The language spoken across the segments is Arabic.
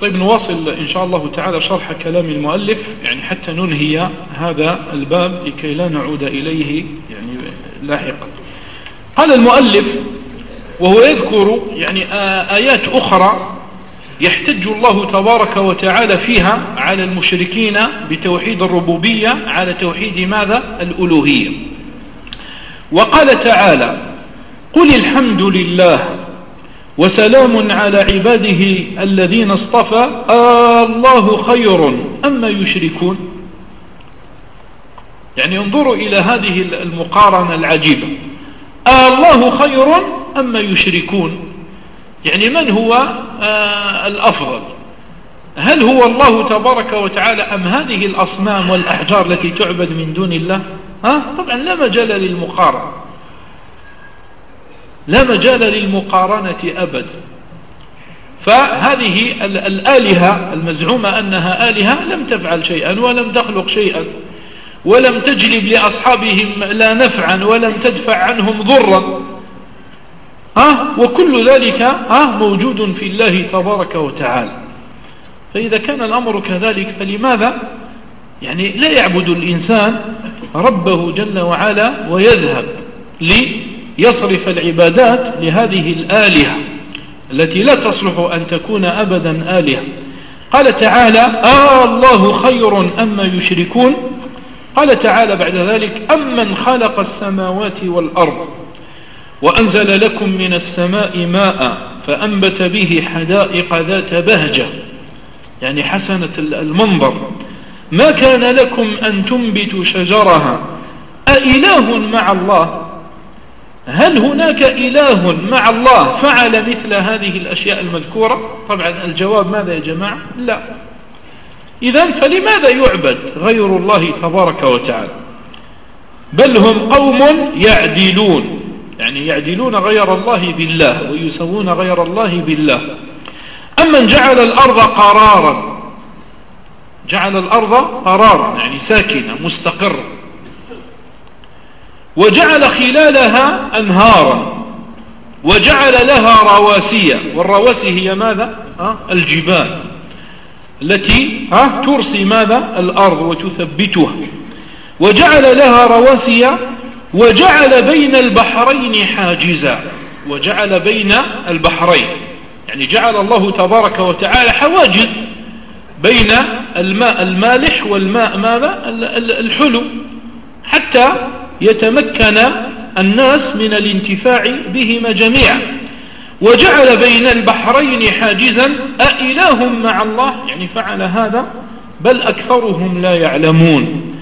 طيب نواصل إن شاء الله تعالى شرح كلام المؤلف. يعني حتى ننهي هذا الباب لكي لا نعود إليه يعني لاحقا. قال المؤلف وهو يذكر يعني آيات أخرى يحتج الله تبارك وتعالى فيها على المشركين بتوحيد الربوبية على توحيد ماذا؟ الألوهية. وقال تعالى قل الحمد لله وسلام على عباده الذين اصطفى. آه الله خير أما يشركون؟ يعني انظروا إلى هذه المقارنة العجيبة. آه الله خير أما يشركون؟ يعني من هو؟ آه الأفضل. هل هو الله تبارك وتعالى أم هذه الأصنام والأحجار التي تعبد من دون الله؟ ها؟ طبعا لا مجال للمقارنة. لا مجال للمقارنة أبدا فهذه الآلهة المزعومة أنها آلهة لم تفعل شيئا ولم تخلق شيئا ولم تجلب لأصحابهم لا نفعا ولم تدفع عنهم ضرا. ها؟ وكل ذلك ها موجود في الله تبارك وتعالى. فإذا كان الأمر كذلك فلماذا؟ يعني لا يعبد الإنسان ربه جل وعلا ويذهب ليصرف العبادات لهذه الآلهة التي لا تصلح أن تكون أبدا آلهة. قال تعالى آه الله خير أما يشركون؟ قال تعالى بعد ذلك أمن خلق السماوات والأرض وأنزل لكم من السماء ماء فأنبت به حدائق ذات بهجة. يعني حسنة المنظر. ما كان لكم أن تنبتوا شجرها؟ أإله مع الله؟ هل هناك إله مع الله فعل مثل هذه الأشياء المذكورة؟ طبعا الجواب ماذا يا جماعة؟ لا. إذا فلماذا يعبد غير الله تبارك وتعالى؟ بل هم قوم يعدلون يعني يعدلون غير الله بالله ويسوون غير الله بالله. أمن جعل الأرض قرارا جعل الأرض قرارا يعني ساكنة مستقرة وجعل خلالها أنهارا وجعل لها رواسي والرواسي هي ماذا؟ الجبال التي؟ ترسي ماذا؟ الأرض وتثبتها. وجعل لها رواسي وجعل بين البحرين حاجزا وجعل بين البحرين. يعني جعل الله تبارك وتعالى حواجز بين الماء المالح والماء ماذا؟ الحلو. حتى يتمكن الناس من الانتفاع بهما جميعا. وجعل بين البحرين حاجزا أإله مع الله؟ يعني فعل هذا بل أكثرهم لا يعلمون.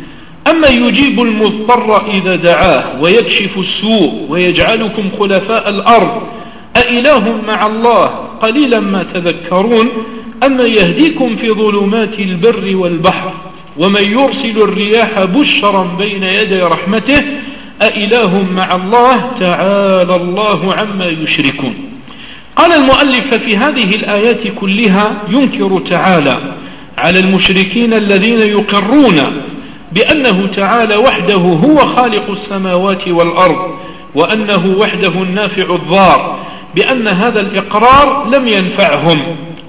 أما يجيب المضطر إذا دعاه ويكشف السوء ويجعلكم خلفاء الأرض أإله مع الله؟ قليلا ما تذكرون. أما يهديكم في ظلمات البر والبحر ومن يرسل الرياح بشرا بين يدي رحمته أإله مع الله تعالى الله عما يشركون. قال المؤلف في هذه الآيات كلها ينكر تعالى على المشركين الذين يقرون بأنه تعالى وحده هو خالق السماوات والأرض وأنه وحده النافع الضار بأن هذا الإقرار لم ينفعهم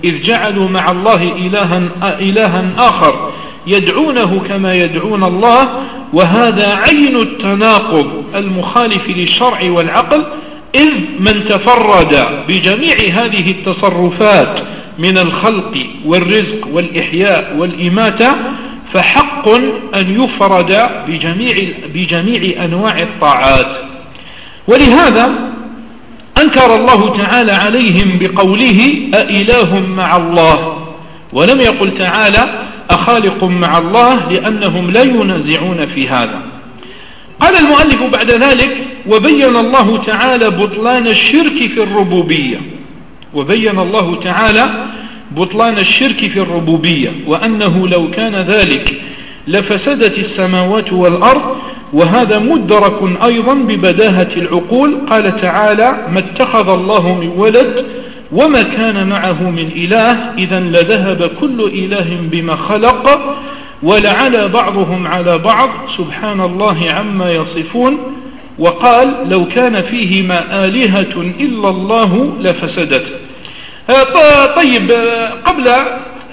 إذ جعلوا مع الله إلها, إلها آخر يدعونه كما يدعون الله وهذا عين التناقض المخالف للشرع والعقل إذ من تفرد بجميع هذه التصرفات من الخلق والرزق والإحياء والإماتة فحق أن يفرد بجميع, بجميع أنواع الطاعات. ولهذا أنكر الله تعالى عليهم بقوله أإله مع الله ولم يقل تعالى أخالق مع الله لأنهم لا ينازعون في هذا. قال المؤلف بعد ذلك وبين الله تعالى بطلان الشرك في الربوبية. وبين الله تعالى بطلان الشرك في الربوبية. وأنه لو كان ذلك لفسدت السماوات والأرض وهذا مدرك أيضا ببداهة العقول. قال تعالى ما اتخذ الله من ولد وما كان معه من إله إذا لذهب كل إله بما خلق ولعلى بعضهم على بعض سبحان الله عما يصفون. وقال لو كان فيهما آلهة إلا الله لفسدت. طيب قبل قبل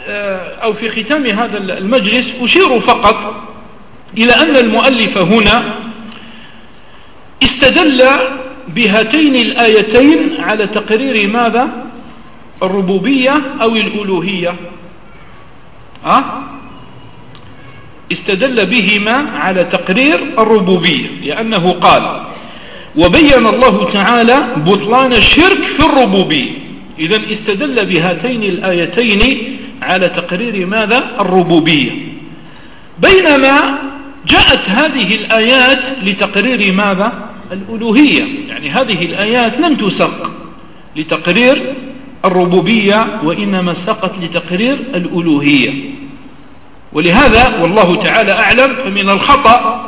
آه، أو في ختام هذا المجلس أشير فقط إلى أن المؤلف هنا استدل بهاتين الآيتين على تقرير ماذا؟ الربوبية أو الألوهية. أه؟ استدل بهما على تقرير الربوبية لأنه قال وبين الله تعالى بطلان الشرك في الربوبية. إذا استدل بهاتين الآيتين على تقرير ماذا؟ الربوبية. بينما جاءت هذه الآيات لتقرير ماذا؟ الألوهية. يعني هذه الآيات لم تسق لتقرير الربوبية وإنما سقت لتقرير الألوهية. ولهذا والله تعالى أعلم فمن الخطأ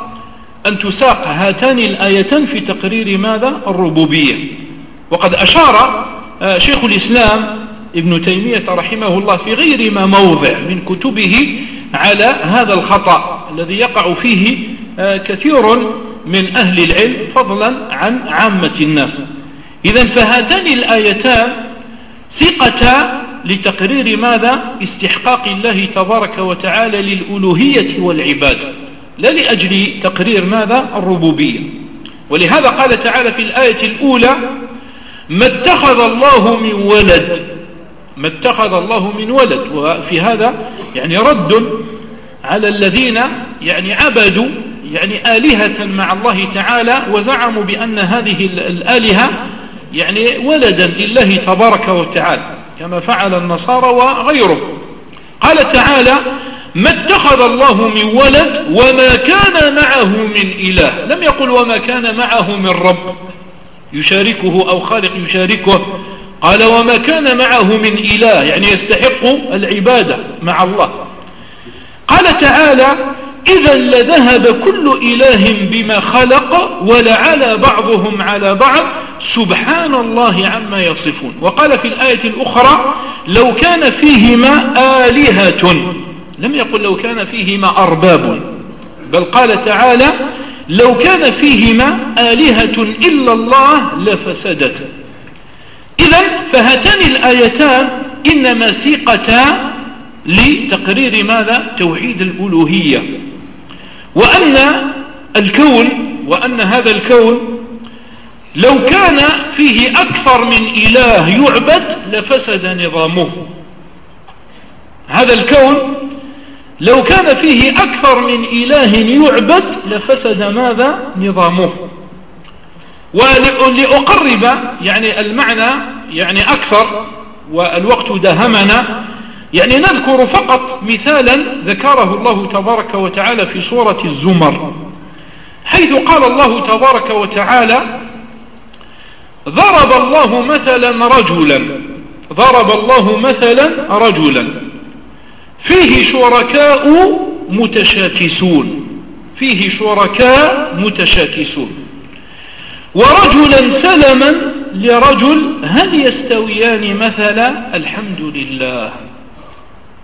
أن تساق هاتان الآيتان في تقرير ماذا؟ الربوبية. وقد أشار آه، شيخ الإسلام ابن تيمية رحمه الله في غير ما موضع من كتبه على هذا الخطأ الذي يقع فيه آه، كثير من أهل العلم فضلا عن عامة الناس. إذا فهاتان الآيتان ثقتا لتقرير ماذا؟ استحقاق الله تبارك وتعالى للألوهية والعبادة لا لأجل تقرير ماذا؟ الربوبية. ولهذا قال تعالى في الآية الأولى ما اتخذ الله من ولد ما اتخذ الله من ولد وفي هذا يعني رد على الذين يعني عبدوا يعني آلهة مع الله تعالى وزعموا بأن هذه الآلهة يعني ولدا لله تبارك وتعالى كما فعل النصارى وغيره قال تعالى ما اتخذ الله من ولد وما كان معه من إله. لم يقل وما كان معه من رب. يشاركه أو خالق يشاركه. قال وما كان معه من إله. يعني يستحق العبادة مع الله. قال تعالى إذا لذهب كل إله بما خلق ولعلى بعضهم على بعض سبحان الله عما يصفون. وقال في الآية الأخرى لو كان فيهما آلهة. لم يقل لو كان فيهما أرباب بل قال تعالى لو كان فيهما آلهة إلا الله لفسدت. إذا فهاتان الآيتان إنما سيقتا لتقرير ماذا؟ توحيد الألوهية. وأن الكون وأن هذا الكون لو كان فيه أكثر من إله يعبد لفسد نظامه. هذا الكون لو كان فيه أكثر من إله يعبد لفسد ماذا؟ نظامه. ولأقرب يعني المعنى يعني أكثر والوقت دهمنا يعني نذكر فقط مثالا ذكره الله تبارك وتعالى في سورة الزمر حيث قال الله تبارك وتعالى ضرب الله مثلا رجلا. ضرب الله مثلا رجلا. فيه شركاء متشاكسون. فيه شركاء متشاكسون. ورجلا سلما لرجل هل يستويان مثلا؟ الحمد لله.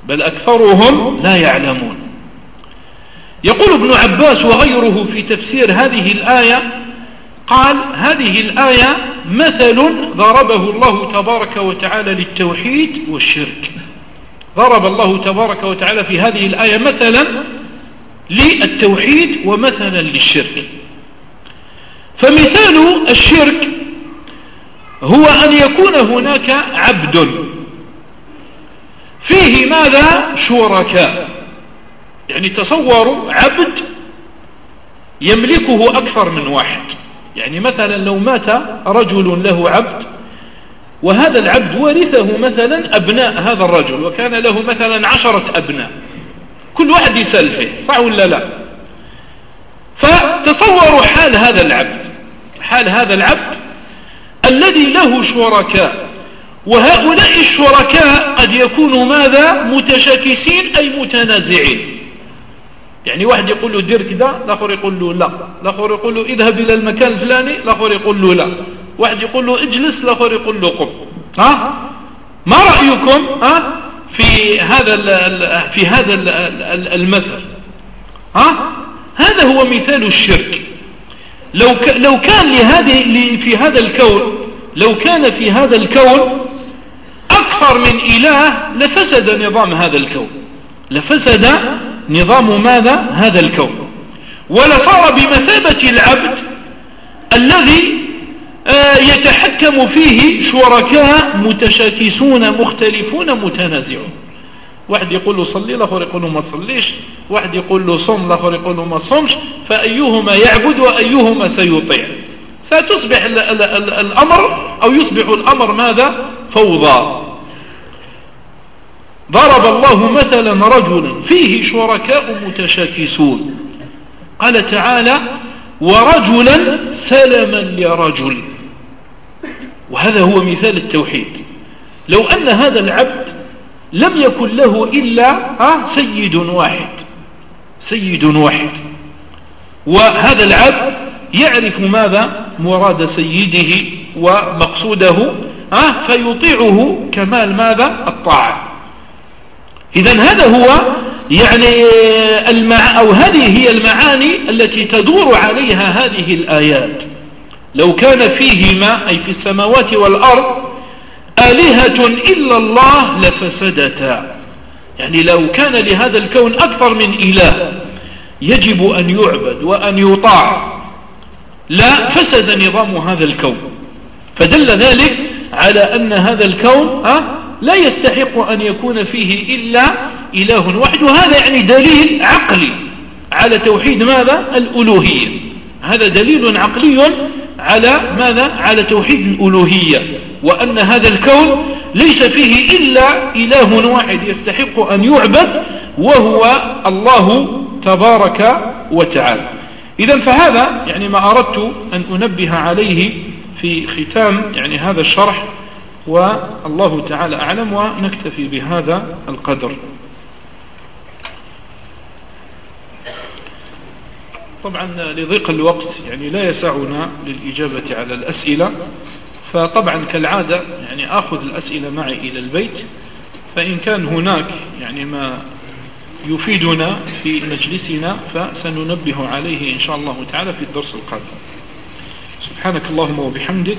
بل أكثرهم لا يعلمون. يقول ابن عباس وغيره في تفسير هذه الآية قال هذه الآية مثل ضربه الله تبارك وتعالى للتوحيد والشرك. ضرب الله تبارك وتعالى في هذه الآية مثلا للتوحيد ومثلا للشرك. فمثال الشرك هو أن يكون هناك عبد فيه ماذا؟ شركاء. يعني تصوروا عبد يملكه أكثر من واحد. يعني مثلا لو مات رجل له عبد وهذا العبد ورثه مثلا أبناء هذا الرجل وكان له مثلا عشرة أبناء. كل واحد يسلفه صح ولا لا؟ فتصوروا حال هذا العبد حال هذا العبد الذي له شركاء. وهؤلاء الشركاء قد يكونوا ماذا؟ متشاكسين أي متنازعين. يعني واحد يقول له دير كذا الآخر يقول له لا. الآخر يقول له اذهب إلى المكان الفلاني الآخر يقول له لا. واحد يقول له اجلس الآخر يقول له قم. ها؟ ما رأيكم؟ ها؟ في هذا في هذا المثل. ها؟ هذا هو مثال الشرك. لو لو كان لهذه في هذا الكون لو كان في هذا الكون صار من إله لفسد نظام هذا الكون. لفسد نظام ماذا؟ هذا الكون. ولصار بمثابة العبد الذي آه، يتحكم فيه شركاء متشاكسون مختلفون متنازعون. واحد يقول له صلي الآخر يقول له ما تصليش واحد يقول له صم الآخر يقول له ما صمش. فأيهما يعبد وأيهما سيطيع. ستصبح الأمر أو يصبح الأمر ماذا؟ فوضى. ضرب الله مثلا رجلا فيه شركاء متشاكسون. قال تعالى ورجلا سلما لرجل. وهذا هو مثال التوحيد. لو أن هذا العبد لم يكن له إلا سيد واحد. سيد واحد. وهذا العبد يعرف ماذا؟ مراد سيده ومقصوده فيطيعه كمال ماذا؟ الطاعة. إذا هذا هو يعني المع أو هذه هي المعاني التي تدور عليها هذه الآيات. لو كان فيهما أي في السماوات والأرض آلهة إلا الله لفسدتا. يعني لو كان لهذا الكون أكثر من إله يجب أن يعبد وأن يطاع. لا فسد نظام هذا الكون. فدل ذلك على أن هذا الكون لا يستحق أن يكون فيه إلا إله واحد وهذا يعني دليل عقلي على توحيد ماذا؟ الألوهية. هذا دليل عقلي على ماذا؟ على توحيد الألوهية وأن هذا الكون ليس فيه إلا إله واحد يستحق أن يعبد وهو الله تبارك وتعالى. إذا فهذا يعني ما أردت أن أنبه عليه في ختام يعني هذا الشرح والله تعالى أعلم ونكتفي بهذا القدر. طبعا لضيق الوقت يعني لا يسعنا للإجابة على الأسئلة فطبعا كالعادة يعني أخذ الأسئلة معي إلى البيت فإن كان هناك يعني ما يفيدنا في مجلسنا فسننبه عليه إن شاء الله تعالى في الدرس القادم. سبحانك اللهم وبحمدك